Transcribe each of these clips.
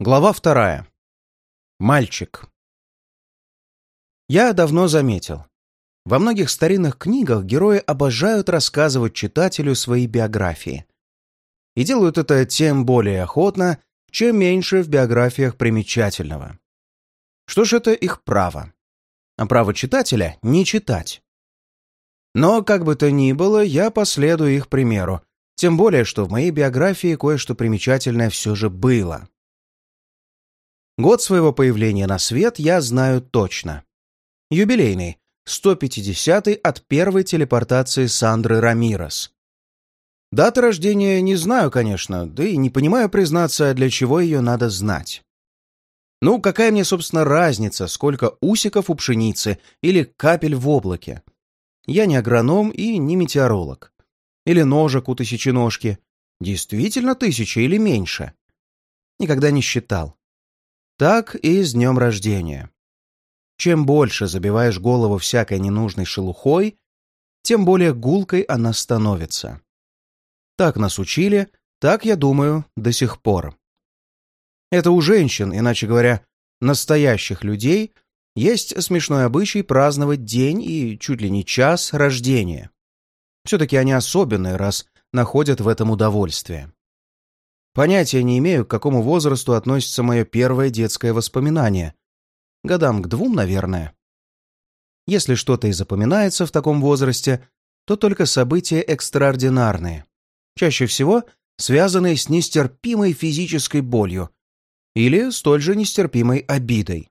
Глава вторая. Мальчик. Я давно заметил. Во многих старинных книгах герои обожают рассказывать читателю свои биографии. И делают это тем более охотно, чем меньше в биографиях примечательного. Что ж, это их право. А право читателя — не читать. Но, как бы то ни было, я последую их примеру, тем более, что в моей биографии кое-что примечательное все же было. Год своего появления на свет я знаю точно. Юбилейный, 150-й от первой телепортации Сандры Рамирос. Даты рождения не знаю, конечно, да и не понимаю, признаться, для чего ее надо знать. Ну, какая мне, собственно, разница, сколько усиков у пшеницы или капель в облаке? Я не агроном и не метеоролог. Или ножек у тысяченожки. Действительно тысяча или меньше? Никогда не считал так и с днем рождения. Чем больше забиваешь голову всякой ненужной шелухой, тем более гулкой она становится. Так нас учили, так, я думаю, до сих пор. Это у женщин, иначе говоря, настоящих людей, есть смешной обычай праздновать день и чуть ли не час рождения. Все-таки они особенные, раз находят в этом удовольствие. Понятия не имею, к какому возрасту относится мое первое детское воспоминание. Годам к двум, наверное. Если что-то и запоминается в таком возрасте, то только события экстраординарные. Чаще всего связанные с нестерпимой физической болью или столь же нестерпимой обидой.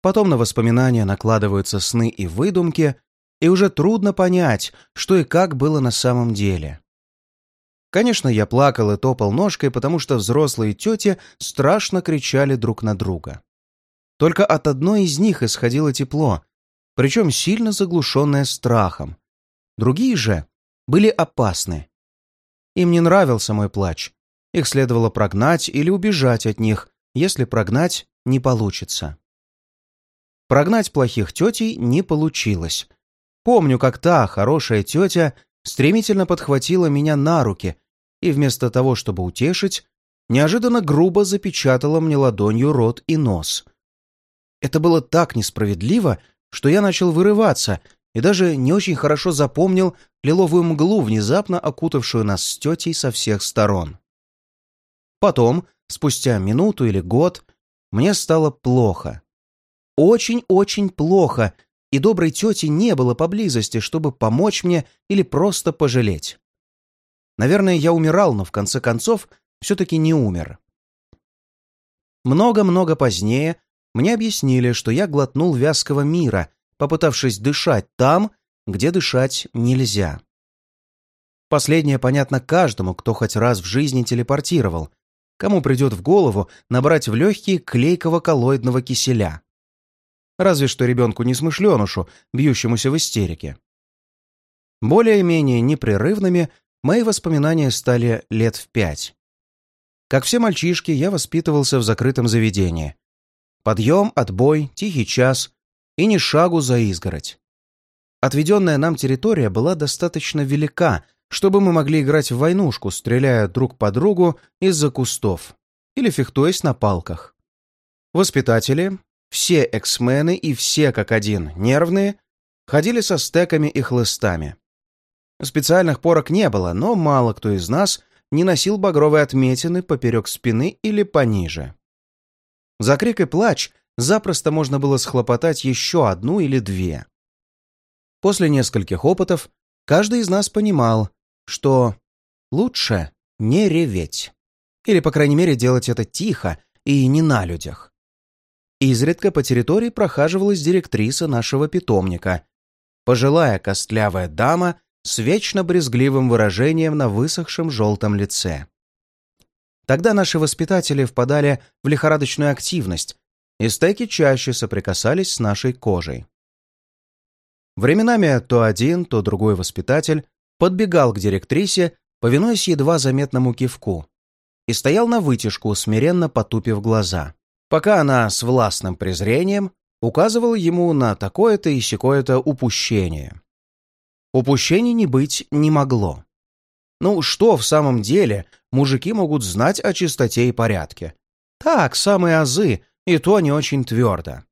Потом на воспоминания накладываются сны и выдумки, и уже трудно понять, что и как было на самом деле. Конечно, я плакал и топал ножкой, потому что взрослые тети страшно кричали друг на друга. Только от одной из них исходило тепло, причем сильно заглушенное страхом. Другие же были опасны. Им не нравился мой плач. Их следовало прогнать или убежать от них, если прогнать не получится. Прогнать плохих тетей не получилось. Помню, как та хорошая тетя стремительно подхватила меня на руки и вместо того, чтобы утешить, неожиданно грубо запечатала мне ладонью рот и нос. Это было так несправедливо, что я начал вырываться и даже не очень хорошо запомнил лиловую мглу, внезапно окутавшую нас с тетей со всех сторон. Потом, спустя минуту или год, мне стало плохо. Очень-очень плохо, и доброй тети не было поблизости, чтобы помочь мне или просто пожалеть. Наверное, я умирал, но в конце концов все-таки не умер. Много-много позднее мне объяснили, что я глотнул вязкого мира, попытавшись дышать там, где дышать нельзя. Последнее понятно каждому, кто хоть раз в жизни телепортировал, кому придет в голову набрать в легкие клейкого коллоидного киселя. Разве что ребенку-несмышленышу, бьющемуся в истерике. Более-менее непрерывными мои воспоминания стали лет в пять. Как все мальчишки, я воспитывался в закрытом заведении. Подъем, отбой, тихий час и ни шагу за изгородь. Отведенная нам территория была достаточно велика, чтобы мы могли играть в войнушку, стреляя друг по другу из-за кустов или фехтуясь на палках. Воспитатели, все эксмены и все как один нервные, ходили со стеками и хлыстами. Специальных порок не было, но мало кто из нас не носил багровые отметины поперек спины или пониже. За крик и плач запросто можно было схлопотать еще одну или две. После нескольких опытов каждый из нас понимал, что лучше не реветь. Или, по крайней мере, делать это тихо и не на людях. Изредка по территории прохаживалась директриса нашего питомника, пожилая костлявая дама с вечно брезгливым выражением на высохшем желтом лице. Тогда наши воспитатели впадали в лихорадочную активность, и стеки чаще соприкасались с нашей кожей. Временами то один, то другой воспитатель подбегал к директрисе, повинуясь едва заметному кивку, и стоял на вытяжку, смиренно потупив глаза, пока она с властным презрением указывала ему на такое-то и сякое-то упущение. Упущений не быть не могло. Ну, что в самом деле мужики могут знать о чистоте и порядке? Так, самые азы, и то не очень твердо.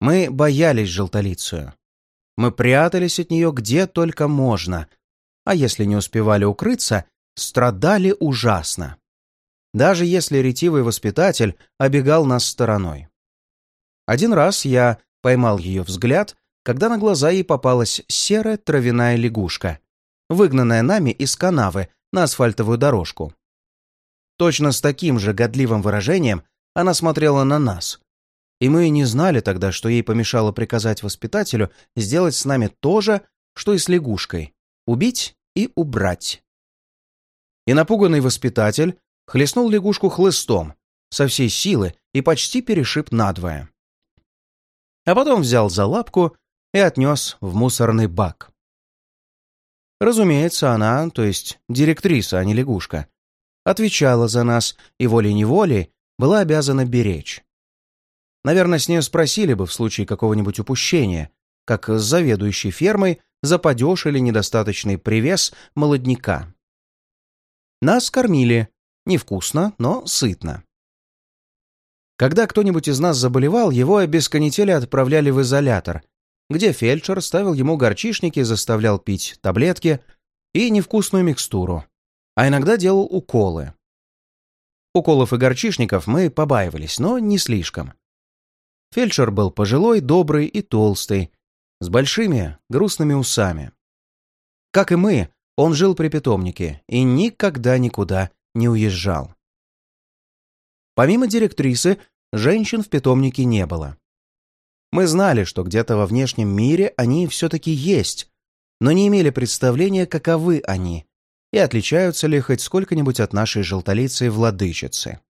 Мы боялись желтолицию. Мы прятались от нее где только можно, а если не успевали укрыться, страдали ужасно. Даже если ретивый воспитатель обегал нас стороной. Один раз я поймал ее взгляд, когда на глаза ей попалась серая травяная лягушка, выгнанная нами из канавы на асфальтовую дорожку. Точно с таким же годливым выражением она смотрела на нас. И мы не знали тогда, что ей помешало приказать воспитателю сделать с нами то же, что и с лягушкой — убить и убрать. И напуганный воспитатель хлестнул лягушку хлыстом со всей силы и почти перешиб надвое. А потом взял за лапку и отнес в мусорный бак. Разумеется, она, то есть директриса, а не лягушка, отвечала за нас и волей-неволей была обязана беречь. Наверное, с нее спросили бы в случае какого-нибудь упущения, как с заведующей фермой за падеж или недостаточный привес молодняка. Нас кормили. Невкусно, но сытно. Когда кто-нибудь из нас заболевал, его без канители отправляли в изолятор, где фельдшер ставил ему горчишники, заставлял пить таблетки и невкусную микстуру, а иногда делал уколы. Уколов и горчишников мы побаивались, но не слишком. Фельдшер был пожилой, добрый и толстый, с большими грустными усами. Как и мы, он жил при питомнике и никогда никуда не уезжал. Помимо директрисы, женщин в питомнике не было. Мы знали, что где-то во внешнем мире они все-таки есть, но не имели представления, каковы они и отличаются ли хоть сколько-нибудь от нашей желтолицей владычицы.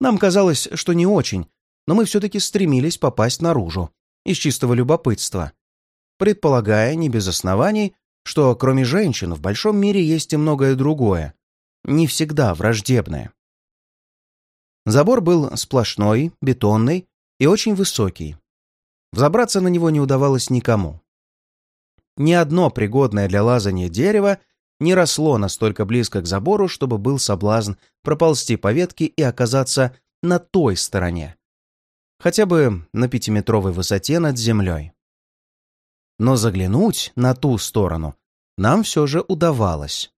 Нам казалось, что не очень, но мы все-таки стремились попасть наружу, из чистого любопытства, предполагая, не без оснований, что кроме женщин в большом мире есть и многое другое, не всегда враждебное. Забор был сплошной, бетонный и очень высокий. Взобраться на него не удавалось никому. Ни одно пригодное для лазания дерево не росло настолько близко к забору, чтобы был соблазн проползти по ветке и оказаться на той стороне, хотя бы на пятиметровой высоте над землей. Но заглянуть на ту сторону нам все же удавалось.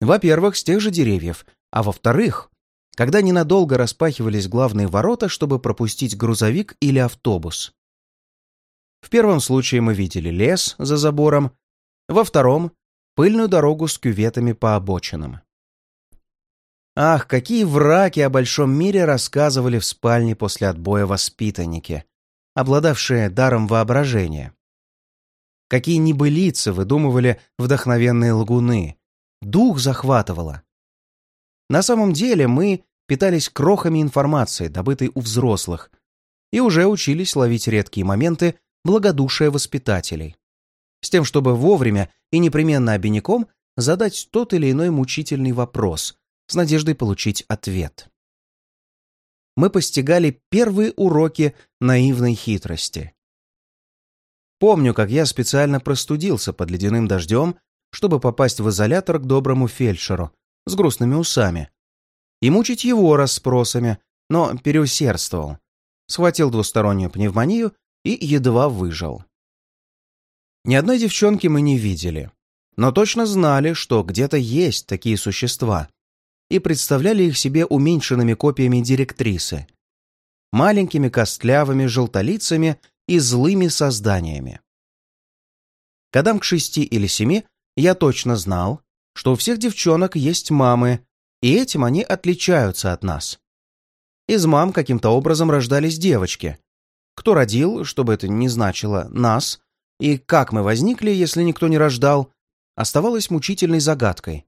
Во-первых, с тех же деревьев, а во-вторых, когда ненадолго распахивались главные ворота, чтобы пропустить грузовик или автобус. В первом случае мы видели лес за забором, во втором — пыльную дорогу с кюветами по обочинам. Ах, какие враки о большом мире рассказывали в спальне после отбоя воспитанники, обладавшие даром воображения. Какие небылицы выдумывали вдохновенные лгуны. Дух захватывало. На самом деле мы питались крохами информации, добытой у взрослых, и уже учились ловить редкие моменты благодушия воспитателей. С тем, чтобы вовремя и непременно обиняком задать тот или иной мучительный вопрос, с надеждой получить ответ. Мы постигали первые уроки наивной хитрости. Помню, как я специально простудился под ледяным дождем, чтобы попасть в изолятор к доброму фельдшеру с грустными усами и мучить его расспросами, но переусердствовал. Схватил двустороннюю пневмонию и едва выжил. Ни одной девчонки мы не видели, но точно знали, что где-то есть такие существа, и представляли их себе уменьшенными копиями директрисы, маленькими костлявыми желтолицами и злыми созданиями. Годам к шести или семи я точно знал, что у всех девчонок есть мамы, и этим они отличаются от нас. Из мам каким-то образом рождались девочки. Кто родил, чтобы это не значило, нас, и как мы возникли, если никто не рождал, оставалось мучительной загадкой,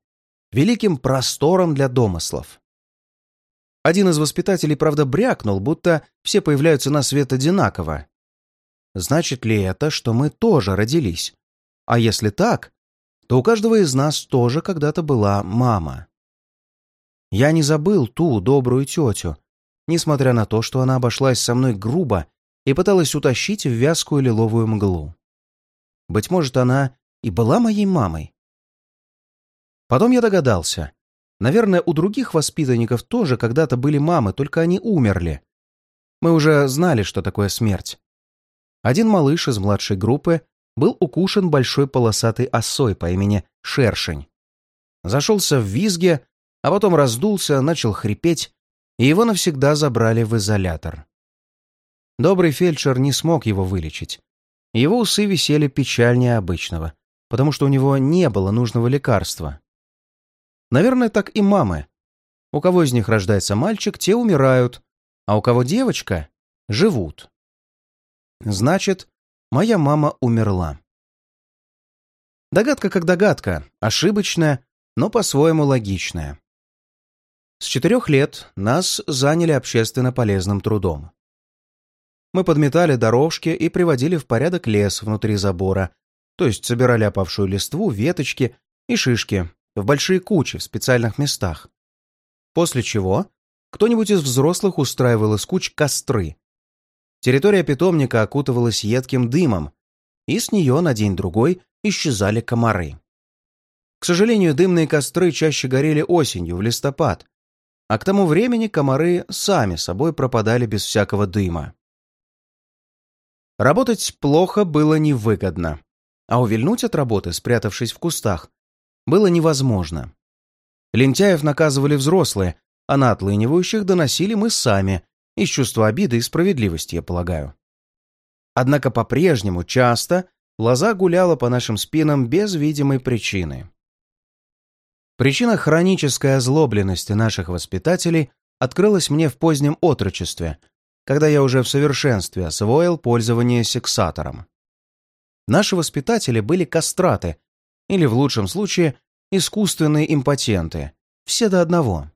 великим простором для домыслов. Один из воспитателей, правда, брякнул, будто все появляются на свет одинаково. Значит ли это, что мы тоже родились? А если так, то у каждого из нас тоже когда-то была мама. Я не забыл ту добрую тетю, несмотря на то, что она обошлась со мной грубо и пыталась утащить в вязкую лиловую мглу. Быть может, она и была моей мамой. Потом я догадался. Наверное, у других воспитанников тоже когда-то были мамы, только они умерли. Мы уже знали, что такое смерть. Один малыш из младшей группы был укушен большой полосатой осой по имени Шершень. Зашелся в визге, а потом раздулся, начал хрипеть, и его навсегда забрали в изолятор. Добрый фельдшер не смог его вылечить. Его усы висели печальнее обычного, потому что у него не было нужного лекарства. Наверное, так и мамы. У кого из них рождается мальчик, те умирают, а у кого девочка — живут. Значит, моя мама умерла. Догадка как догадка, ошибочная, но по-своему логичная. С четырех лет нас заняли общественно полезным трудом. Мы подметали дорожки и приводили в порядок лес внутри забора, то есть собирали опавшую листву, веточки и шишки в большие кучи в специальных местах. После чего кто-нибудь из взрослых устраивал из куч костры. Территория питомника окутывалась едким дымом, и с нее на день-другой исчезали комары. К сожалению, дымные костры чаще горели осенью, в листопад, а к тому времени комары сами собой пропадали без всякого дыма. Работать плохо было невыгодно, а увильнуть от работы, спрятавшись в кустах, было невозможно. Лентяев наказывали взрослые, а на отлынивающих доносили мы сами, из чувства обиды и справедливости, я полагаю. Однако по-прежнему часто лоза гуляла по нашим спинам без видимой причины. Причина хронической озлобленности наших воспитателей открылась мне в позднем отрочестве, когда я уже в совершенстве освоил пользование сексатором. Наши воспитатели были кастраты или, в лучшем случае, искусственные импотенты. Все до одного.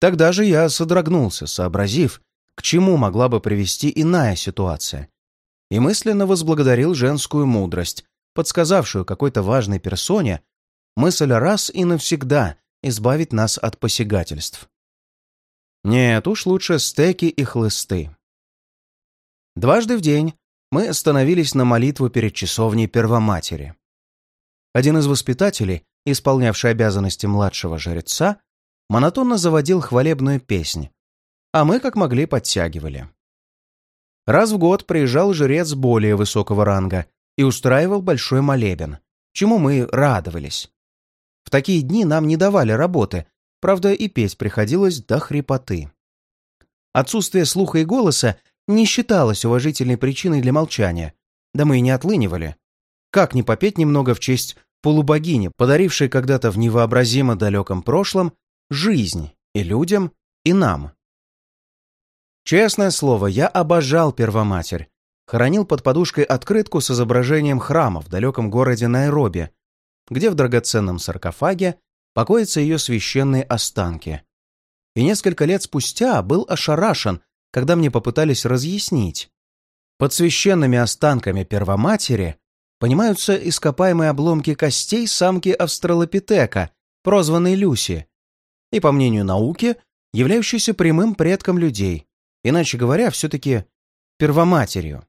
Тогда же я содрогнулся, сообразив, к чему могла бы привести иная ситуация. И мысленно возблагодарил женскую мудрость, подсказавшую какой-то важной персоне мысль раз и навсегда избавить нас от посягательств. Нет, уж лучше стеки и хлысты. Дважды в день мы остановились на молитву перед часовней Первоматери. Один из воспитателей, исполнявший обязанности младшего жреца, монотонно заводил хвалебную песнь, а мы как могли подтягивали. Раз в год приезжал жрец более высокого ранга и устраивал большой молебен, чему мы радовались. В такие дни нам не давали работы, правда и петь приходилось до хрипоты. Отсутствие слуха и голоса не считалось уважительной причиной для молчания, да мы и не отлынивали. Как не попеть немного в честь полубогини, подарившей когда-то в невообразимо далеком прошлом жизнь и людям, и нам. Честное слово, я обожал Первоматерь. Хоронил под подушкой открытку с изображением храма в далеком городе Найроби, где в драгоценном саркофаге покоятся ее священные останки. И несколько лет спустя был ошарашен, когда мне попытались разъяснить. Под священными останками Первоматери понимаются ископаемые обломки костей самки австралопитека, прозванной Люси, и, по мнению науки, являющейся прямым предком людей, иначе говоря, все-таки первоматерью.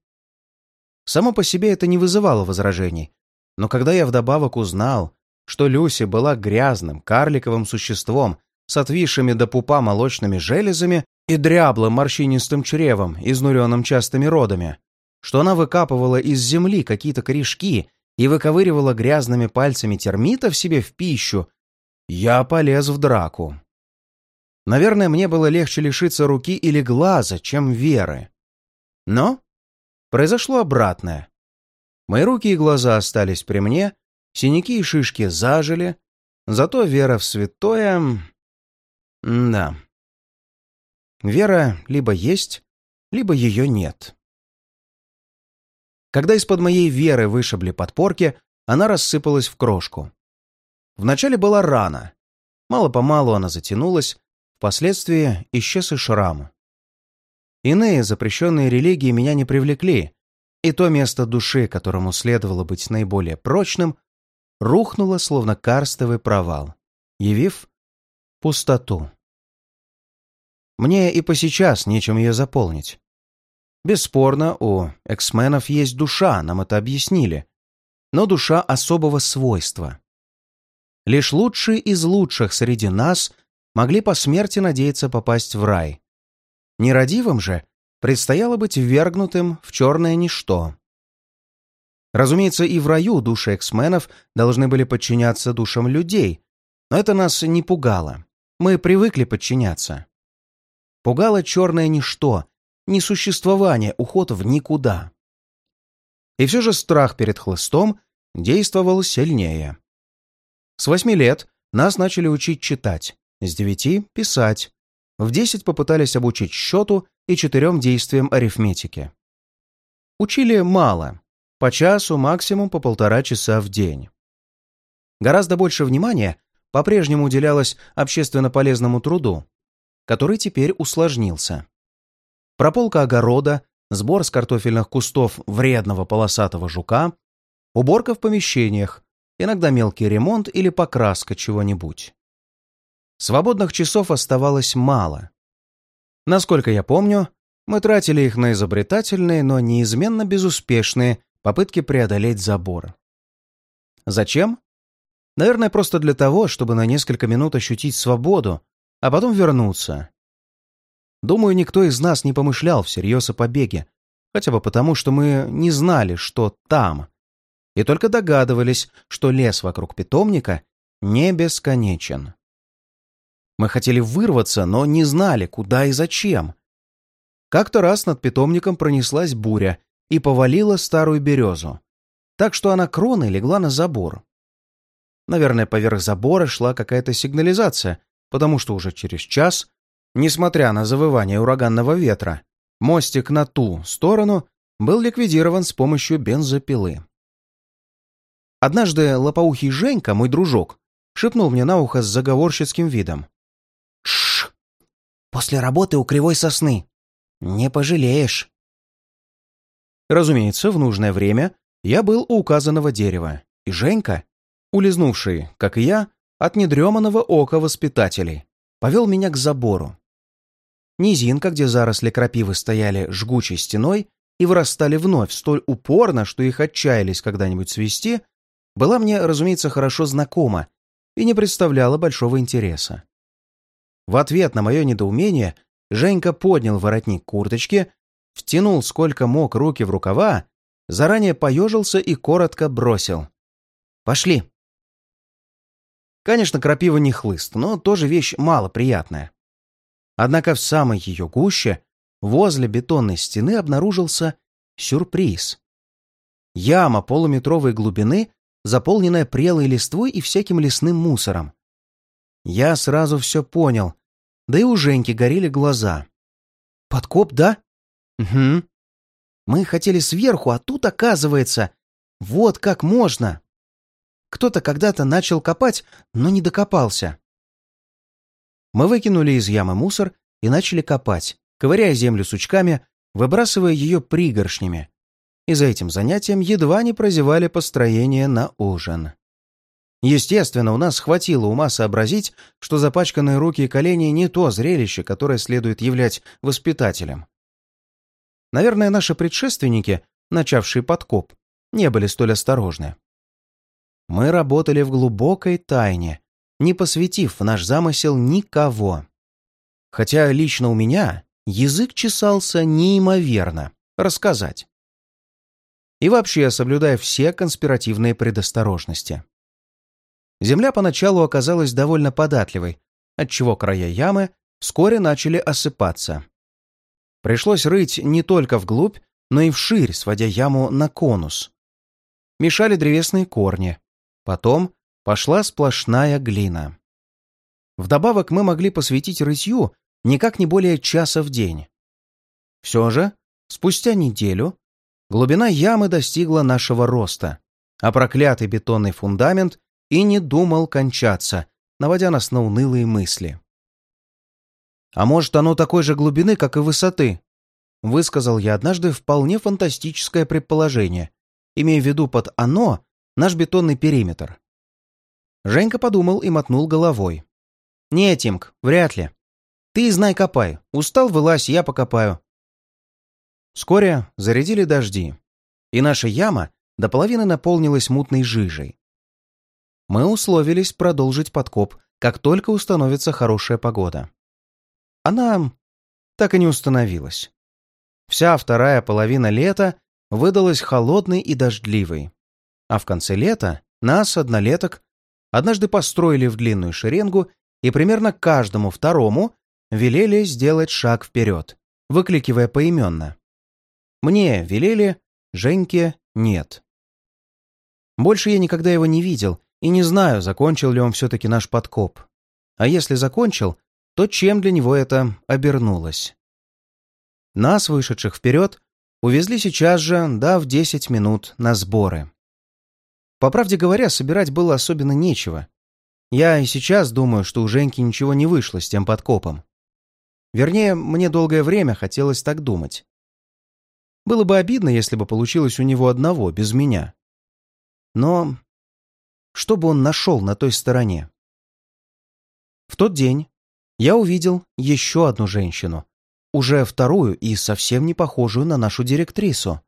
Само по себе это не вызывало возражений, но когда я вдобавок узнал, что Люси была грязным, карликовым существом с отвисшими до пупа молочными железами и дряблым морщинистым чревом, изнуренным частыми родами, что она выкапывала из земли какие-то корешки и выковыривала грязными пальцами термитов себе в пищу, я полез в драку. Наверное, мне было легче лишиться руки или глаза, чем веры. Но произошло обратное. Мои руки и глаза остались при мне, синяки и шишки зажили, зато вера в святое... да. Вера либо есть, либо ее нет. Когда из-под моей веры вышибли подпорки, она рассыпалась в крошку. Вначале была рана. Мало-помалу она затянулась, впоследствии исчез и шрам. Иные запрещенные религии меня не привлекли, и то место души, которому следовало быть наиболее прочным, рухнуло, словно карстовый провал, явив пустоту. Мне и по сейчас нечем ее заполнить. Бесспорно, у эксменов есть душа, нам это объяснили, но душа особого свойства. Лишь лучшие из лучших среди нас могли по смерти надеяться попасть в рай. Нерадивым же предстояло быть ввергнутым в черное ничто. Разумеется, и в раю души эксменов должны были подчиняться душам людей, но это нас не пугало. Мы привыкли подчиняться. Пугало черное ничто, несуществование, уход в никуда. И все же страх перед хлыстом действовал сильнее. С восьми лет нас начали учить читать, с девяти — писать. В десять попытались обучить счету и четырем действиям арифметики. Учили мало, по часу, максимум по полтора часа в день. Гораздо больше внимания по-прежнему уделялось общественно полезному труду, который теперь усложнился. Прополка огорода, сбор с картофельных кустов вредного полосатого жука, уборка в помещениях, иногда мелкий ремонт или покраска чего-нибудь. Свободных часов оставалось мало. Насколько я помню, мы тратили их на изобретательные, но неизменно безуспешные попытки преодолеть забор. Зачем? Наверное, просто для того, чтобы на несколько минут ощутить свободу, а потом вернуться. Думаю, никто из нас не помышлял всерьез о побеге, хотя бы потому, что мы не знали, что там, и только догадывались, что лес вокруг питомника не бесконечен. Мы хотели вырваться, но не знали, куда и зачем. Как-то раз над питомником пронеслась буря и повалила старую березу, так что она кроной легла на забор. Наверное, поверх забора шла какая-то сигнализация, потому что уже через час, несмотря на завывание ураганного ветра, мостик на ту сторону был ликвидирован с помощью бензопилы. Однажды лопоухий Женька, мой дружок, шепнул мне на ухо с заговорщицким видом. «Шш! После работы у кривой сосны. Не пожалеешь!» Разумеется, в нужное время я был у указанного дерева, и Женька, улизнувший, как и я, от недреманного ока воспитателей, повел меня к забору. Низинка, где заросли крапивы стояли жгучей стеной и вырастали вновь столь упорно, что их отчаялись когда-нибудь свести, была мне, разумеется, хорошо знакома и не представляла большого интереса. В ответ на мое недоумение Женька поднял воротник курточки, втянул сколько мог руки в рукава, заранее поежился и коротко бросил. «Пошли!» Конечно, крапива не хлыст, но тоже вещь малоприятная. Однако в самой ее гуще, возле бетонной стены, обнаружился сюрприз. Яма полуметровой глубины, заполненная прелой листвой и всяким лесным мусором. Я сразу все понял, да и у Женьки горели глаза. «Подкоп, да?» «Угу. Мы хотели сверху, а тут, оказывается, вот как можно!» Кто-то когда-то начал копать, но не докопался. Мы выкинули из ямы мусор и начали копать, ковыряя землю сучками, выбрасывая ее пригоршнями. И за этим занятием едва не прозевали построение на ужин. Естественно, у нас хватило ума сообразить, что запачканные руки и колени не то зрелище, которое следует являть воспитателем. Наверное, наши предшественники, начавшие подкоп, не были столь осторожны. Мы работали в глубокой тайне, не посвятив в наш замысел никого. Хотя лично у меня язык чесался неимоверно рассказать. И вообще соблюдая все конспиративные предосторожности. Земля поначалу оказалась довольно податливой, отчего края ямы вскоре начали осыпаться. Пришлось рыть не только вглубь, но и вширь, сводя яму на конус. Мешали древесные корни, Потом пошла сплошная глина. Вдобавок мы могли посвятить рытью никак не более часа в день. Все же, спустя неделю, глубина ямы достигла нашего роста, а проклятый бетонный фундамент и не думал кончаться, наводя нас на унылые мысли. «А может, оно такой же глубины, как и высоты?» Высказал я однажды вполне фантастическое предположение, имея в виду под «оно» наш бетонный периметр. Женька подумал и мотнул головой. «Не, Тимк, вряд ли. Ты знай копай. Устал, вылазь, я покопаю». Вскоре зарядили дожди, и наша яма до половины наполнилась мутной жижей. Мы условились продолжить подкоп, как только установится хорошая погода. Она так и не установилась. Вся вторая половина лета выдалась холодной и дождливой. А в конце лета нас, однолеток, однажды построили в длинную шеренгу и примерно каждому второму велели сделать шаг вперед, выкликивая поименно. Мне велели, Женьке нет. Больше я никогда его не видел и не знаю, закончил ли он все-таки наш подкоп. А если закончил, то чем для него это обернулось? Нас, вышедших вперед, увезли сейчас же, дав 10 минут на сборы. По правде говоря, собирать было особенно нечего. Я и сейчас думаю, что у Женьки ничего не вышло с тем подкопом. Вернее, мне долгое время хотелось так думать. Было бы обидно, если бы получилось у него одного, без меня. Но что бы он нашел на той стороне? В тот день я увидел еще одну женщину, уже вторую и совсем не похожую на нашу директрису.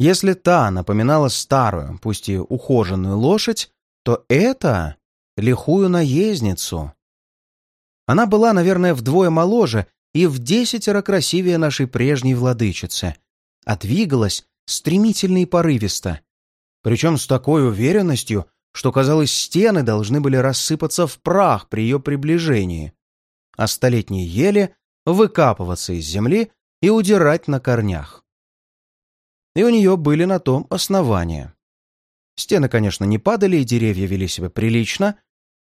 Если та напоминала старую, пусть и ухоженную лошадь, то это лихую наездницу. Она была, наверное, вдвое моложе и в десятеро красивее нашей прежней владычицы, а двигалась стремительно и порывисто. Причем с такой уверенностью, что, казалось, стены должны были рассыпаться в прах при ее приближении, а столетние ели выкапываться из земли и удирать на корнях. И у нее были на том основания. Стены, конечно, не падали, и деревья вели себя прилично,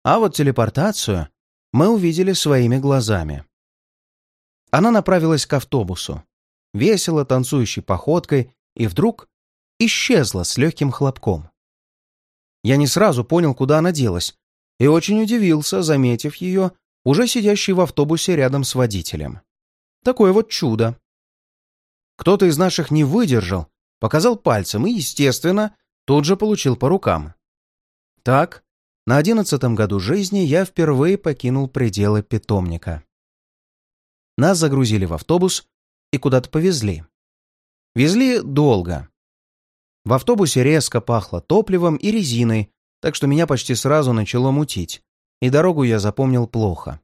а вот телепортацию мы увидели своими глазами. Она направилась к автобусу, весело танцующей походкой, и вдруг исчезла с легким хлопком. Я не сразу понял, куда она делась, и очень удивился, заметив ее, уже сидящей в автобусе рядом с водителем. Такое вот чудо. Кто-то из наших не выдержал, показал пальцем и, естественно, тут же получил по рукам. Так, на одиннадцатом году жизни я впервые покинул пределы питомника. Нас загрузили в автобус и куда-то повезли. Везли долго. В автобусе резко пахло топливом и резиной, так что меня почти сразу начало мутить, и дорогу я запомнил плохо.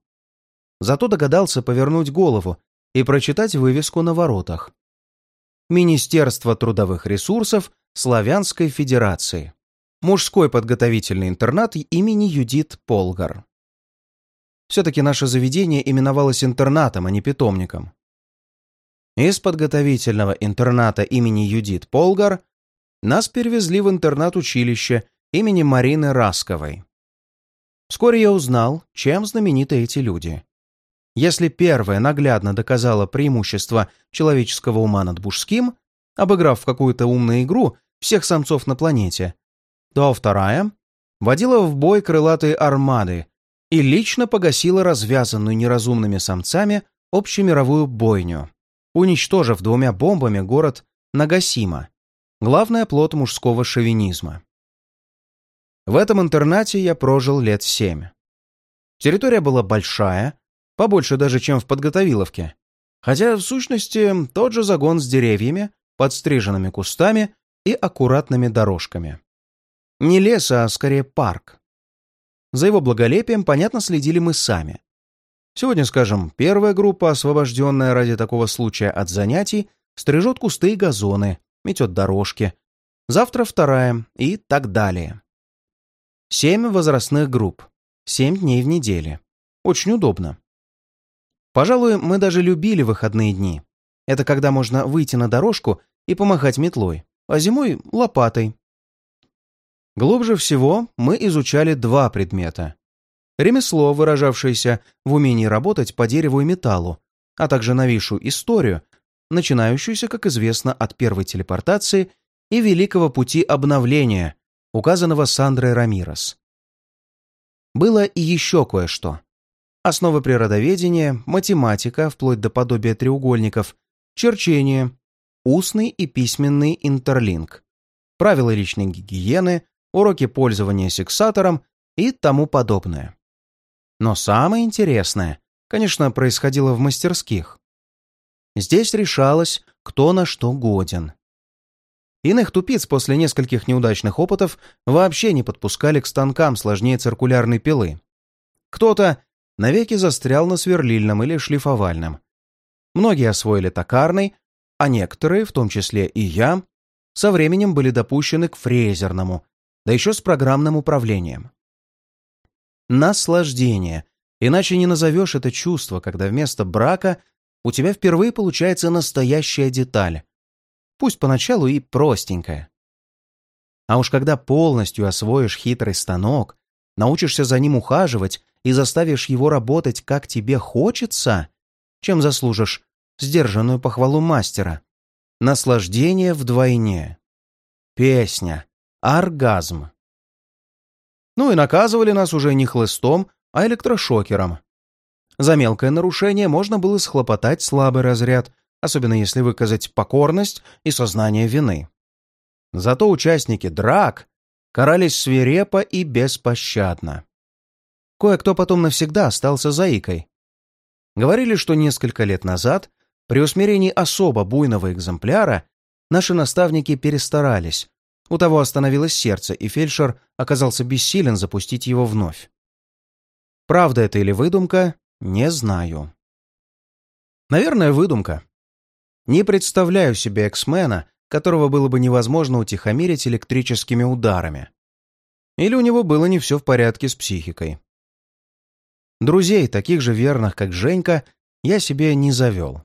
Зато догадался повернуть голову и прочитать вывеску на воротах. Министерство трудовых ресурсов Славянской Федерации. Мужской подготовительный интернат имени Юдит Полгар. Все-таки наше заведение именовалось интернатом, а не питомником. Из подготовительного интерната имени Юдит Полгар нас перевезли в интернат-училище имени Марины Расковой. Вскоре я узнал, чем знамениты эти люди. Если первая наглядно доказала преимущество человеческого ума над мужским, обыграв в какую-то умную игру всех самцов на планете, то вторая водила в бой крылатые армады и лично погасила развязанную неразумными самцами общемировую бойню, уничтожив двумя бомбами город Нагасима, главный оплот мужского шовинизма. В этом интернате я прожил лет семь. Территория была большая, побольше даже, чем в подготовиловке, хотя в сущности тот же загон с деревьями, подстриженными кустами и аккуратными дорожками. Не лес, а скорее парк. За его благолепием, понятно, следили мы сами. Сегодня, скажем, первая группа, освобожденная ради такого случая от занятий, стрижет кусты и газоны, метет дорожки. Завтра вторая и так далее. Семь возрастных групп. Семь дней в неделе. Очень удобно. Пожалуй, мы даже любили выходные дни. Это когда можно выйти на дорожку и помахать метлой, а зимой — лопатой. Глубже всего мы изучали два предмета. Ремесло, выражавшееся в умении работать по дереву и металлу, а также новейшую историю, начинающуюся, как известно, от первой телепортации и великого пути обновления, указанного Сандрой Рамирос. Было и еще кое-что. Основы природоведения, математика, вплоть до подобия треугольников, черчение, устный и письменный интерлинк, правила личной гигиены, уроки пользования сексатором и тому подобное. Но самое интересное, конечно, происходило в мастерских. Здесь решалось, кто на что годен. Иных тупиц после нескольких неудачных опытов вообще не подпускали к станкам сложнее циркулярной пилы. Кто-то навеки застрял на сверлильном или шлифовальном. Многие освоили токарный, а некоторые, в том числе и я, со временем были допущены к фрезерному, да еще с программным управлением. Наслаждение. Иначе не назовешь это чувство, когда вместо брака у тебя впервые получается настоящая деталь. Пусть поначалу и простенькая. А уж когда полностью освоишь хитрый станок, научишься за ним ухаживать и заставишь его работать, как тебе хочется, чем заслужишь сдержанную похвалу мастера. Наслаждение вдвойне. Песня. Оргазм. Ну и наказывали нас уже не хлыстом, а электрошокером. За мелкое нарушение можно было схлопотать слабый разряд, особенно если выказать покорность и сознание вины. Зато участники драк карались свирепо и беспощадно. Кое-кто потом навсегда остался заикой. Говорили, что несколько лет назад, при усмирении особо буйного экземпляра, наши наставники перестарались. У того остановилось сердце, и фельдшер оказался бессилен запустить его вновь. Правда это или выдумка, не знаю. Наверное, выдумка. Не представляю себе эксмена, которого было бы невозможно утихомирить электрическими ударами. Или у него было не все в порядке с психикой. Друзей, таких же верных, как Женька, я себе не завел.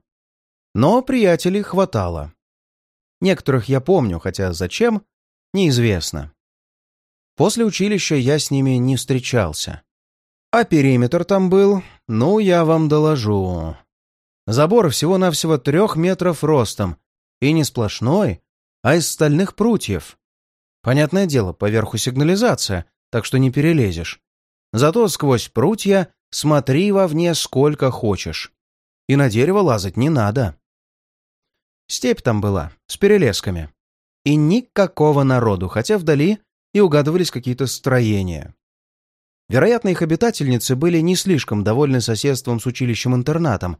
Но приятелей хватало. Некоторых я помню, хотя зачем, неизвестно. После училища я с ними не встречался. А периметр там был, ну, я вам доложу. Забор всего-навсего трех метров ростом, и не сплошной, а из стальных прутьев. Понятное дело, поверху сигнализация, так что не перелезешь. Зато сквозь прутья смотри вовне сколько хочешь. И на дерево лазать не надо. Степь там была, с перелесками. И никакого народу, хотя вдали и угадывались какие-то строения. Вероятно, их обитательницы были не слишком довольны соседством с училищем-интернатом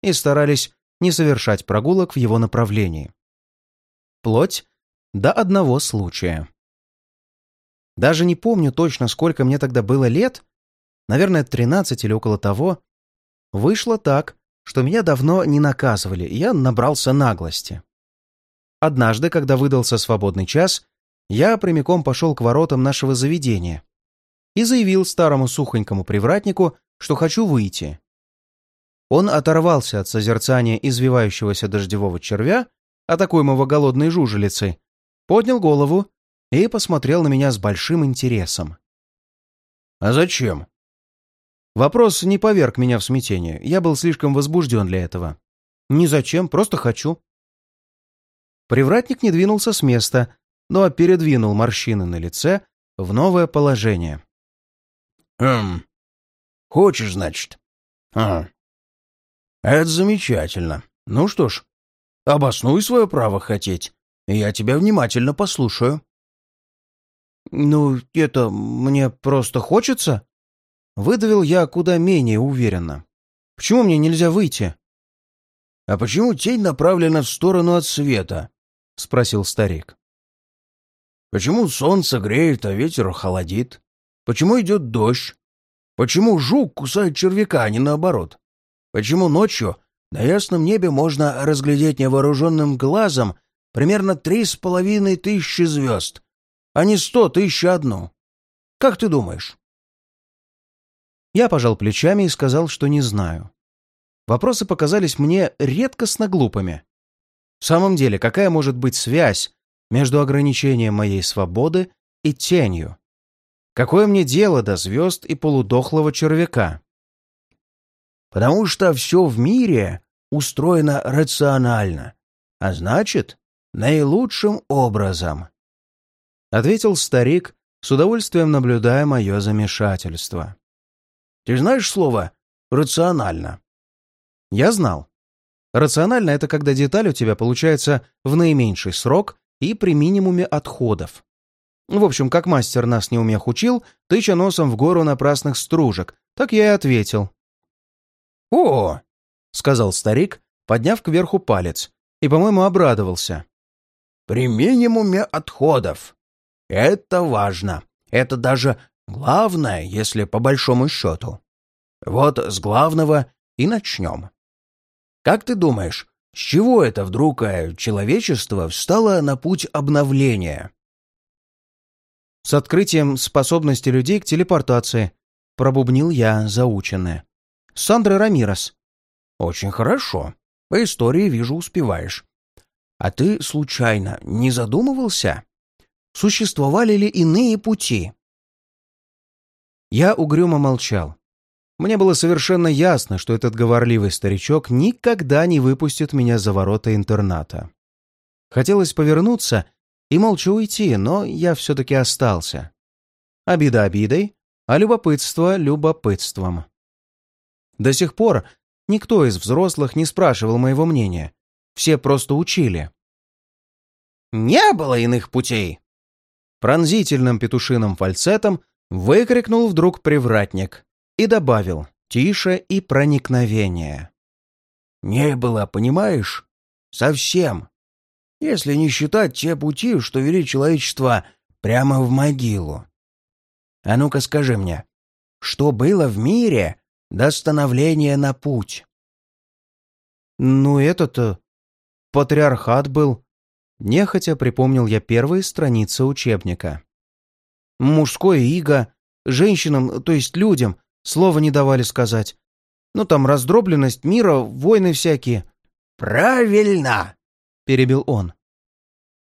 и старались не совершать прогулок в его направлении. Плоть до одного случая. Даже не помню точно, сколько мне тогда было лет, наверное, 13 или около того, вышло так, что меня давно не наказывали, и я набрался наглости. Однажды, когда выдался свободный час, я прямиком пошел к воротам нашего заведения и заявил старому сухонькому привратнику, что хочу выйти. Он оторвался от созерцания извивающегося дождевого червя, атакуемого голодной жужелицей, поднял голову и посмотрел на меня с большим интересом. «А зачем?» Вопрос не поверг меня в смятение. Я был слишком возбужден для этого. «Ни зачем, просто хочу». Привратник не двинулся с места, но передвинул морщины на лице в новое положение. «Хм, хочешь, значит?» «Ага. Это замечательно. Ну что ж, обоснуй свое право хотеть, я тебя внимательно послушаю». «Ну, это мне просто хочется?» Выдавил я куда менее уверенно. «Почему мне нельзя выйти?» «А почему тень направлена в сторону от света?» — спросил старик. «Почему солнце греет, а ветер холодит? Почему идет дождь? Почему жук кусает червяка, а не наоборот? Почему ночью на ясном небе можно разглядеть невооруженным глазом примерно три с половиной тысячи звезд, а не сто тысяч одну? Как ты думаешь?» Я пожал плечами и сказал, что не знаю. Вопросы показались мне редкостно глупыми. В самом деле, какая может быть связь между ограничением моей свободы и тенью? Какое мне дело до звезд и полудохлого червяка? Потому что все в мире устроено рационально, а значит, наилучшим образом. Ответил старик, с удовольствием наблюдая мое замешательство. Ты знаешь слово «рационально»?» Я знал. Рационально — это когда деталь у тебя получается в наименьший срок и при минимуме отходов. В общем, как мастер нас не умех учил, тыча носом в гору напрасных стружек, так я и ответил. «О!» — сказал старик, подняв кверху палец, и, по-моему, обрадовался. при минимуме отходов. Это важно. Это даже главное, если по большому счету. Вот с главного и начнем. Как ты думаешь, с чего это вдруг э, человечество встало на путь обновления? С открытием способности людей к телепортации, пробубнил я заученное. Сандра Рамирос. Очень хорошо. По истории, вижу, успеваешь. А ты, случайно, не задумывался? Существовали ли иные пути? Я угрюмо молчал. Мне было совершенно ясно, что этот говорливый старичок никогда не выпустит меня за ворота интерната. Хотелось повернуться и молча уйти, но я все-таки остался. Обида обидой, а любопытство любопытством. До сих пор никто из взрослых не спрашивал моего мнения. Все просто учили. «Не было иных путей!» Пронзительным петушиным фальцетом выкрикнул вдруг привратник и добавил «тише и проникновение». «Не было, понимаешь? Совсем. Если не считать те пути, что вели человечество прямо в могилу. А ну-ка скажи мне, что было в мире до становления на путь?» «Ну, этот-то... патриархат был...» Нехотя припомнил я первые страницы учебника. «Мужское иго, женщинам, то есть людям, Слова не давали сказать. Ну, там раздробленность мира, войны всякие. «Правильно!» — перебил он.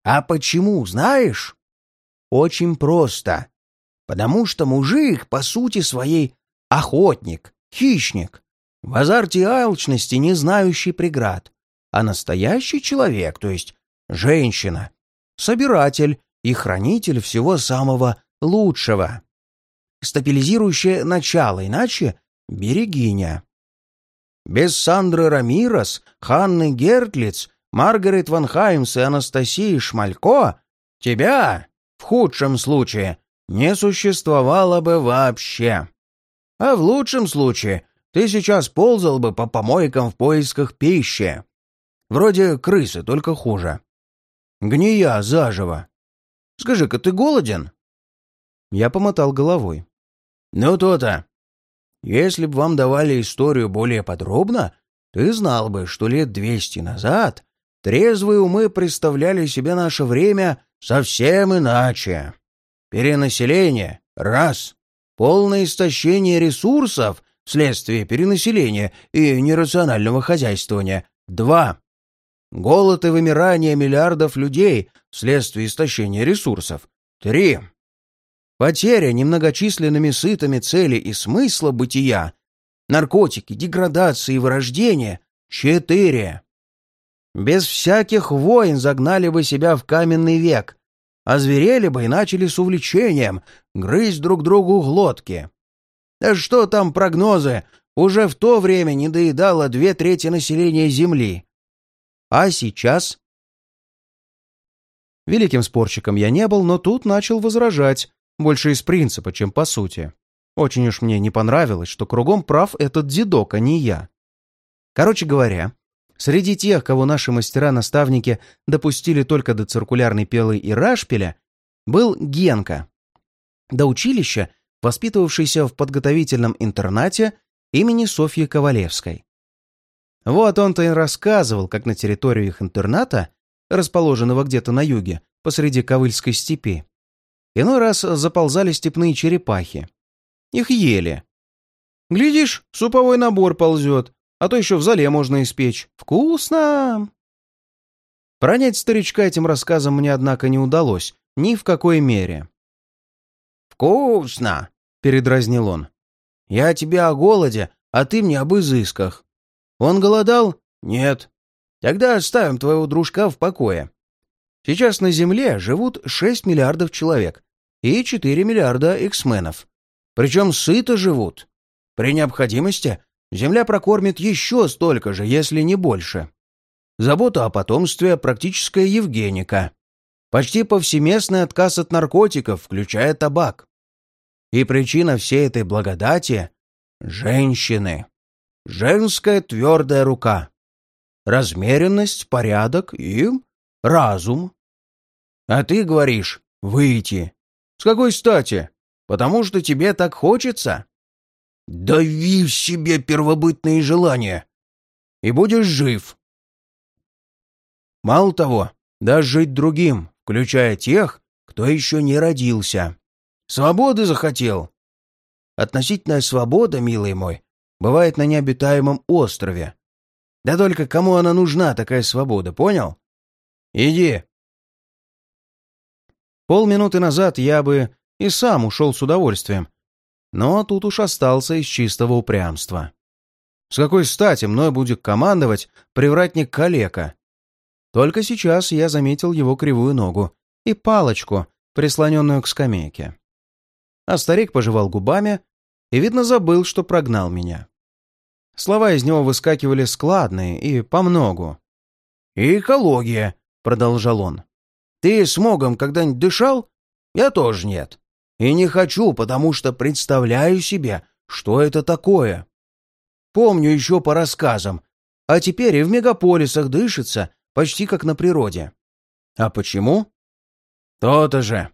«А почему, знаешь?» «Очень просто. Потому что мужик, по сути своей, охотник, хищник, в азарте алчности не знающий преград, а настоящий человек, то есть женщина, собиратель и хранитель всего самого лучшего стабилизирующее начало, иначе берегиня. Без Сандры Рамирос, Ханны Гертлиц, Маргарет Ван Хаймс и Анастасии Шмалько тебя, в худшем случае, не существовало бы вообще. А в лучшем случае ты сейчас ползал бы по помойкам в поисках пищи. Вроде крысы, только хуже. Гния заживо. Скажи-ка, ты голоден?» Я помотал головой. «Ну, то-то. Если бы вам давали историю более подробно, ты знал бы, что лет двести назад трезвые умы представляли себе наше время совсем иначе. Перенаселение — раз. Полное истощение ресурсов вследствие перенаселения и нерационального хозяйствования — два. Голод и вымирание миллиардов людей вследствие истощения ресурсов — три. Потеря немногочисленными сытыми цели и смысла бытия, наркотики, деградация и вырождение — четыре. Без всяких войн загнали бы себя в каменный век, озверели бы и начали с увлечением грызть друг другу глотки. Да что там прогнозы, уже в то время не доедало две трети населения Земли. А сейчас? Великим спорщиком я не был, но тут начал возражать, больше из принципа, чем по сути. Очень уж мне не понравилось, что кругом прав этот дедок, а не я. Короче говоря, среди тех, кого наши мастера-наставники допустили только до циркулярной пелы и рашпиля, был Генка. До училища, воспитывавшийся в подготовительном интернате имени Софьи Ковалевской. Вот он-то и рассказывал, как на территорию их интерната, расположенного где-то на юге, посреди Ковыльской степи, Иной раз заползали степные черепахи. Их ели. Глядишь, суповой набор ползет, а то еще в зале можно испечь. Вкусно! Пронять старичка этим рассказом мне, однако, не удалось. Ни в какой мере. «Вкусно!» — передразнил он. «Я тебе о голоде, а ты мне об изысках. Он голодал? Нет. Тогда оставим твоего дружка в покое. Сейчас на Земле живут 6 миллиардов человек и 4 миллиарда эксменов. Причем сыто живут. При необходимости Земля прокормит еще столько же, если не больше. Забота о потомстве – практическая евгеника. Почти повсеместный отказ от наркотиков, включая табак. И причина всей этой благодати – женщины. Женская твердая рука. Размеренность, порядок и разум. А ты говоришь «выйти». С какой стати? Потому что тебе так хочется? Дави в себе первобытные желания, и будешь жив. Мало того, дашь жить другим, включая тех, кто еще не родился. Свободы захотел. Относительная свобода, милый мой, бывает на необитаемом острове. Да только кому она нужна, такая свобода, понял? Иди. Полминуты назад я бы и сам ушел с удовольствием, но тут уж остался из чистого упрямства. С какой стати мной будет командовать привратник-калека? Только сейчас я заметил его кривую ногу и палочку, прислоненную к скамейке. А старик пожевал губами и, видно, забыл, что прогнал меня. Слова из него выскакивали складные и помногу. «И экология», — продолжал он. «Ты с Могом когда-нибудь дышал? Я тоже нет. И не хочу, потому что представляю себе, что это такое. Помню еще по рассказам, а теперь и в мегаполисах дышится почти как на природе. А почему? То-то же.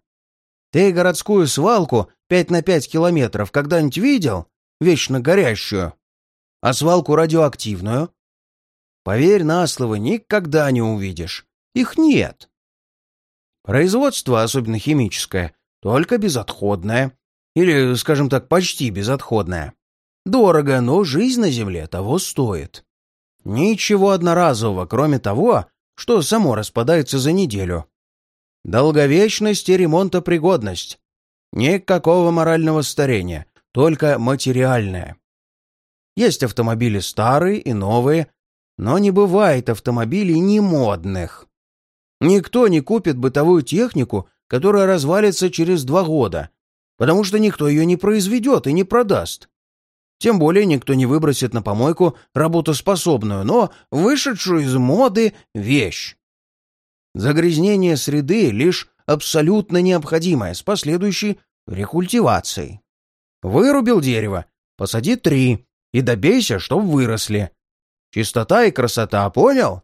Ты городскую свалку пять на пять километров когда-нибудь видел? Вечно горящую. А свалку радиоактивную? Поверь на слово, никогда не увидишь. Их нет. Производство, особенно химическое, только безотходное. Или, скажем так, почти безотходное. Дорого, но жизнь на Земле того стоит. Ничего одноразового, кроме того, что само распадается за неделю. Долговечность и ремонтопригодность. Никакого морального старения, только материальное. Есть автомобили старые и новые, но не бывает автомобилей немодных. Никто не купит бытовую технику, которая развалится через два года, потому что никто ее не произведет и не продаст. Тем более никто не выбросит на помойку работоспособную, но вышедшую из моды вещь. Загрязнение среды — лишь абсолютно необходимое с последующей рекультивацией. Вырубил дерево, посади три и добейся, чтоб выросли. Чистота и красота, понял?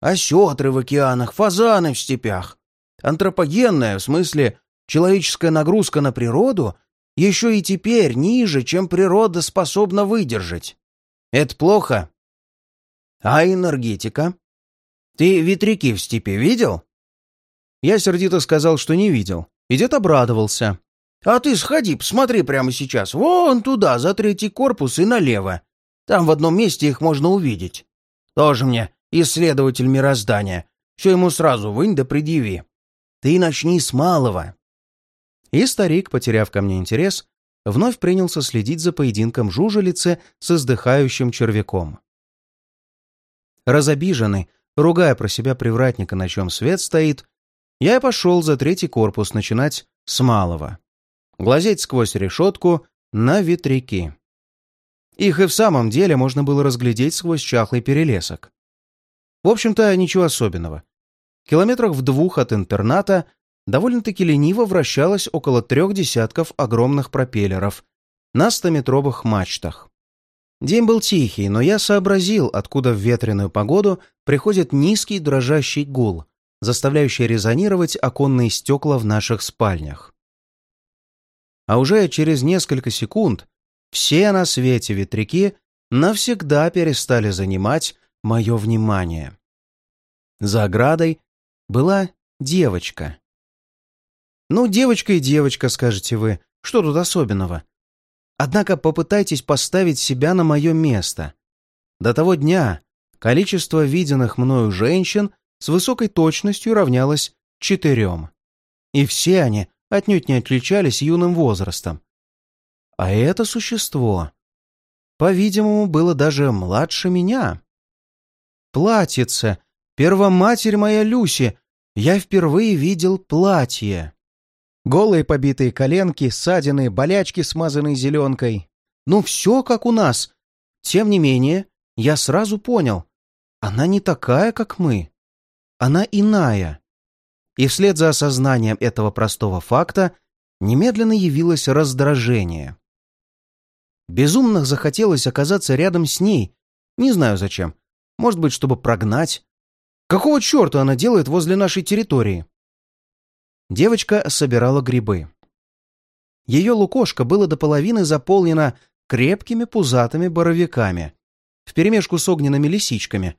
Осетры в океанах, фазаны в степях. Антропогенная, в смысле человеческая нагрузка на природу, еще и теперь ниже, чем природа способна выдержать. Это плохо. А энергетика? Ты ветряки в степи видел? Я сердито сказал, что не видел, и дед обрадовался. А ты сходи, посмотри прямо сейчас, вон туда, за третий корпус и налево. Там в одном месте их можно увидеть. Тоже мне исследователь мироздания. Все ему сразу вынь да предъяви. Ты начни с малого. И старик, потеряв ко мне интерес, вновь принялся следить за поединком жужелицы с издыхающим червяком. Разобиженный, ругая про себя привратника, на чем свет стоит, я и пошел за третий корпус начинать с малого. Глазеть сквозь решетку на ветряки. Их и в самом деле можно было разглядеть сквозь чахлый перелесок. В общем-то, ничего особенного. Километрах в двух от интерната довольно-таки лениво вращалось около трех десятков огромных пропеллеров на стометровых мачтах. День был тихий, но я сообразил, откуда в ветреную погоду приходит низкий дрожащий гул, заставляющий резонировать оконные стекла в наших спальнях. А уже через несколько секунд все на свете ветряки навсегда перестали занимать мое внимание. За оградой была девочка. Ну, девочка и девочка, скажете вы. Что тут особенного? Однако попытайтесь поставить себя на мое место. До того дня количество виденных мною женщин с высокой точностью равнялось четырем. И все они отнюдь не отличались юным возрастом. А это существо, по-видимому, было даже младше меня. Платьице, первоматерь моя Люси, я впервые видел платье. Голые побитые коленки, ссадины, болячки, смазанные зеленкой. Ну, все как у нас. Тем не менее, я сразу понял, она не такая, как мы. Она иная. И вслед за осознанием этого простого факта немедленно явилось раздражение. Безумно захотелось оказаться рядом с ней. Не знаю зачем. Может быть, чтобы прогнать. Какого черта она делает возле нашей территории? девочка собирала грибы. Ее лукошко было до половины заполнено крепкими пузатыми боровиками, вперемешку с огненными лисичками,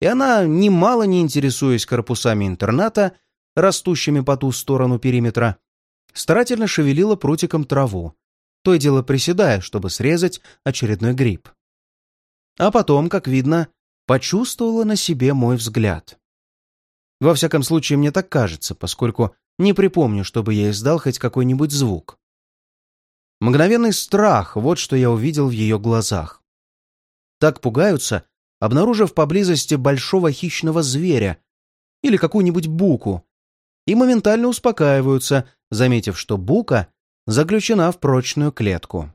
и она, немало не интересуясь корпусами интерната, растущими по ту сторону периметра, старательно шевелила прутиком траву, то и дело приседая, чтобы срезать очередной гриб. А потом, как видно, почувствовала на себе мой взгляд. Во всяком случае, мне так кажется, поскольку не припомню, чтобы я издал хоть какой-нибудь звук. Мгновенный страх — вот что я увидел в ее глазах. Так пугаются, обнаружив поблизости большого хищного зверя или какую-нибудь буку, и моментально успокаиваются, заметив, что бука заключена в прочную клетку.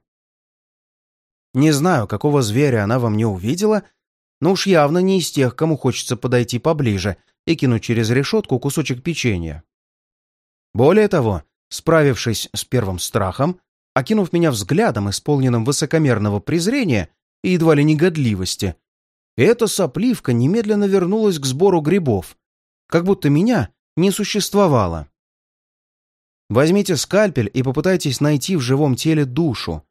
Не знаю, какого зверя она во мне увидела, но уж явно не из тех, кому хочется подойти поближе и кинуть через решетку кусочек печенья. Более того, справившись с первым страхом, окинув меня взглядом, исполненным высокомерного презрения и едва ли негодливости, эта сопливка немедленно вернулась к сбору грибов, как будто меня не существовало. Возьмите скальпель и попытайтесь найти в живом теле душу.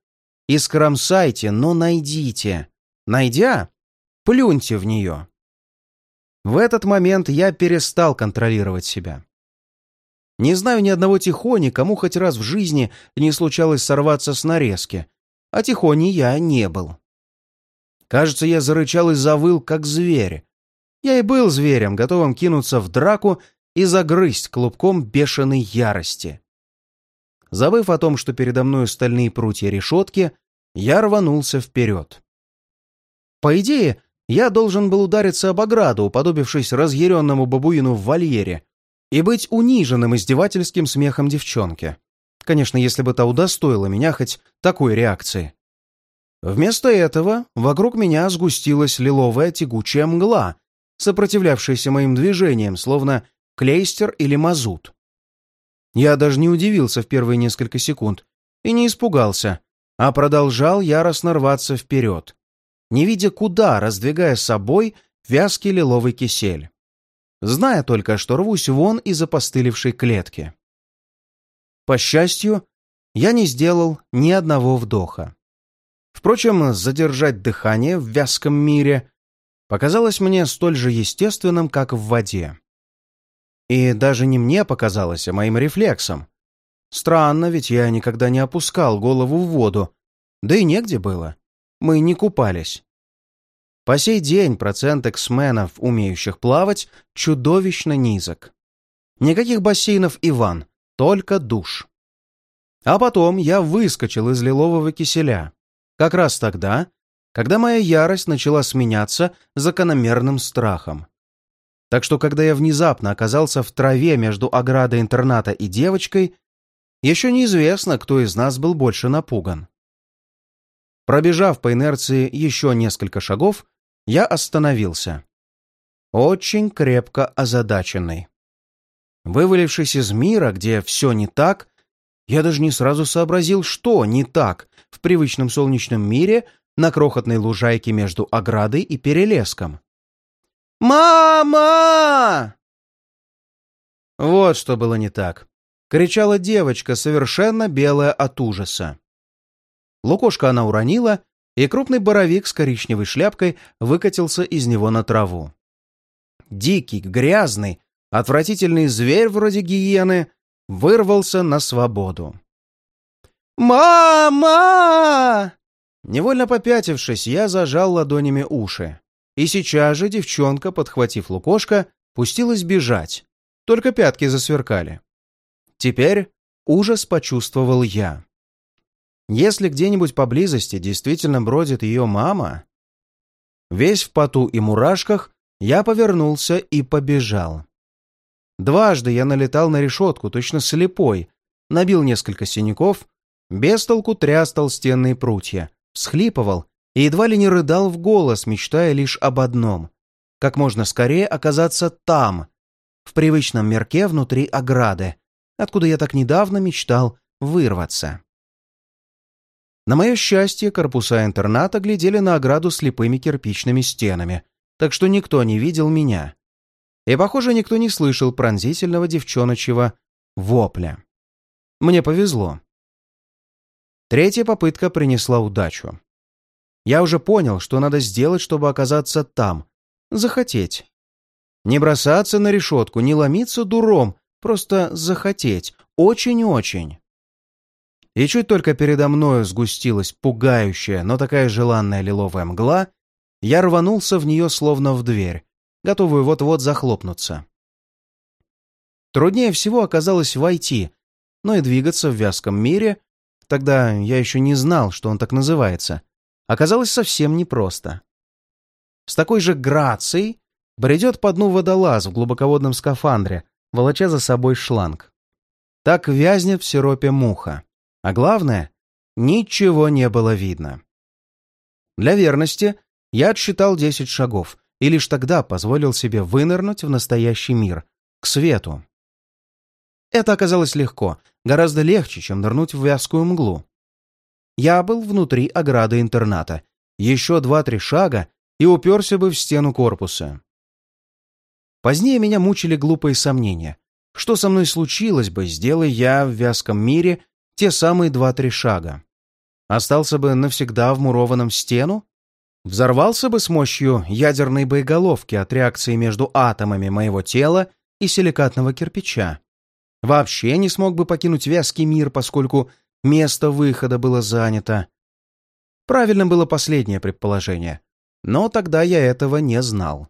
Искромсайте, но найдите. Найдя, плюньте в нее. В этот момент я перестал контролировать себя. Не знаю ни одного тихони, кому хоть раз в жизни не случалось сорваться с нарезки, а тихони я не был. Кажется, я зарычал и завыл, как зверь. Я и был зверем, готовым кинуться в драку и загрызть клубком бешеной ярости. Забыв о том, что передо мной стальные прутья решетки, я рванулся вперед. По идее, я должен был удариться об ограду, уподобившись разъяренному бабуину в вольере, и быть униженным издевательским смехом девчонки. Конечно, если бы та удостоила меня хоть такой реакции. Вместо этого вокруг меня сгустилась лиловая тягучая мгла, сопротивлявшаяся моим движениям, словно клейстер или мазут. Я даже не удивился в первые несколько секунд и не испугался, а продолжал яростно рваться вперед, не видя куда, раздвигая собой вязкий лиловый кисель. Зная только, что рвусь вон из опостылевшей клетки. По счастью, я не сделал ни одного вдоха. Впрочем, задержать дыхание в вязком мире показалось мне столь же естественным, как в воде. И даже не мне показалось, а моим рефлексом. Странно, ведь я никогда не опускал голову в воду. Да и негде было. Мы не купались. По сей день процент эксменов, умеющих плавать, чудовищно низок. Никаких бассейнов и ванн, только душ. А потом я выскочил из лилового киселя. Как раз тогда, когда моя ярость начала сменяться закономерным страхом. Так что, когда я внезапно оказался в траве между оградой интерната и девочкой, еще неизвестно, кто из нас был больше напуган. Пробежав по инерции еще несколько шагов, я остановился. Очень крепко озадаченный. Вывалившись из мира, где все не так, я даже не сразу сообразил, что не так в привычном солнечном мире на крохотной лужайке между оградой и перелеском. «Мама!» Вот что было не так. Кричала девочка, совершенно белая от ужаса. Лукошка она уронила, и крупный боровик с коричневой шляпкой выкатился из него на траву. Дикий, грязный, отвратительный зверь вроде гиены вырвался на свободу. «Мама!» Невольно попятившись, я зажал ладонями уши. И сейчас же девчонка, подхватив лукошко, пустилась бежать. Только пятки засверкали. Теперь ужас почувствовал я. Если где-нибудь поблизости действительно бродит ее мама... Весь в поту и мурашках, я повернулся и побежал. Дважды я налетал на решетку, точно слепой, набил несколько синяков, без толку тряс толстенные прутья, всхлипывал и едва ли не рыдал в голос, мечтая лишь об одном — как можно скорее оказаться там, в привычном мерке внутри ограды, откуда я так недавно мечтал вырваться. На мое счастье, корпуса интерната глядели на ограду слепыми кирпичными стенами, так что никто не видел меня. И, похоже, никто не слышал пронзительного девчоночьего вопля. Мне повезло. Третья попытка принесла удачу. Я уже понял, что надо сделать, чтобы оказаться там. Захотеть. Не бросаться на решетку, не ломиться дуром, просто захотеть. Очень-очень. И чуть только передо мною сгустилась пугающая, но такая желанная лиловая мгла, я рванулся в нее словно в дверь, готовую вот-вот захлопнуться. Труднее всего оказалось войти, но и двигаться в вязком мире, тогда я еще не знал, что он так называется, оказалось совсем непросто. С такой же грацией бредет по дну водолаз в глубоководном скафандре, волоча за собой шланг. Так вязнет в сиропе муха. А главное, ничего не было видно. Для верности я отсчитал десять шагов и лишь тогда позволил себе вынырнуть в настоящий мир, к свету. Это оказалось легко, гораздо легче, чем нырнуть в вязкую мглу. Я был внутри ограды интерната. Еще два-три шага и уперся бы в стену корпуса. Позднее меня мучили глупые сомнения. Что со мной случилось бы, сделай я в вязком мире те самые два-три шага? Остался бы навсегда вмурованным в стену? Взорвался бы с мощью ядерной боеголовки от реакции между атомами моего тела и силикатного кирпича? Вообще не смог бы покинуть вязкий мир, поскольку место выхода было занято. Правильным было последнее предположение, но тогда я этого не знал.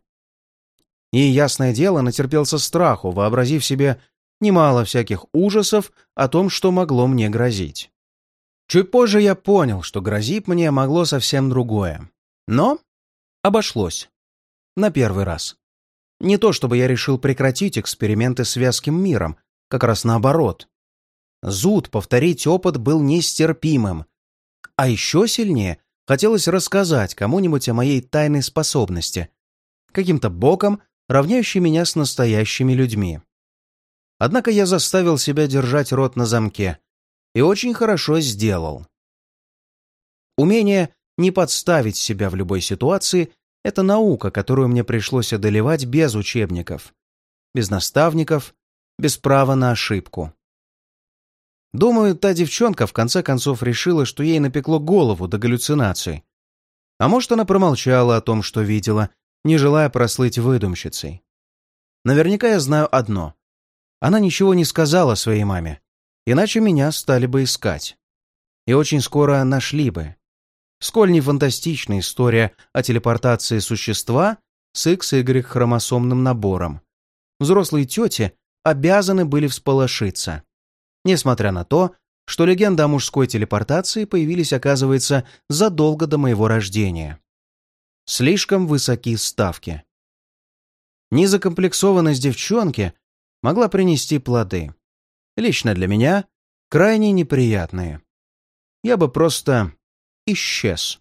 И, ясное дело, натерпелся страху, вообразив себе немало всяких ужасов о том, что могло мне грозить. Чуть позже я понял, что грозит мне могло совсем другое. Но обошлось. На первый раз. Не то чтобы я решил прекратить эксперименты с вязким миром, как раз наоборот. Зуд повторить опыт был нестерпимым. А еще сильнее хотелось рассказать кому-нибудь о моей тайной способности, каким-то боком равняющей меня с настоящими людьми. Однако я заставил себя держать рот на замке и очень хорошо сделал. Умение не подставить себя в любой ситуации — это наука, которую мне пришлось одолевать без учебников, без наставников без права на ошибку. Думаю, та девчонка в конце концов решила, что ей напекло голову до галлюцинаций. А может, она промолчала о том, что видела, не желая прослыть выдумщицей. Наверняка я знаю одно. Она ничего не сказала своей маме, иначе меня стали бы искать. И очень скоро нашли бы. Сколь не фантастичная история о телепортации существа с XY хромосомным набором. Взрослые тети обязаны были всполошиться. Несмотря на то, что легенды о мужской телепортации появились, оказывается, задолго до моего рождения. Слишком высоки ставки. Незакомплексованность девчонки могла принести плоды. Лично для меня крайне неприятные. Я бы просто исчез.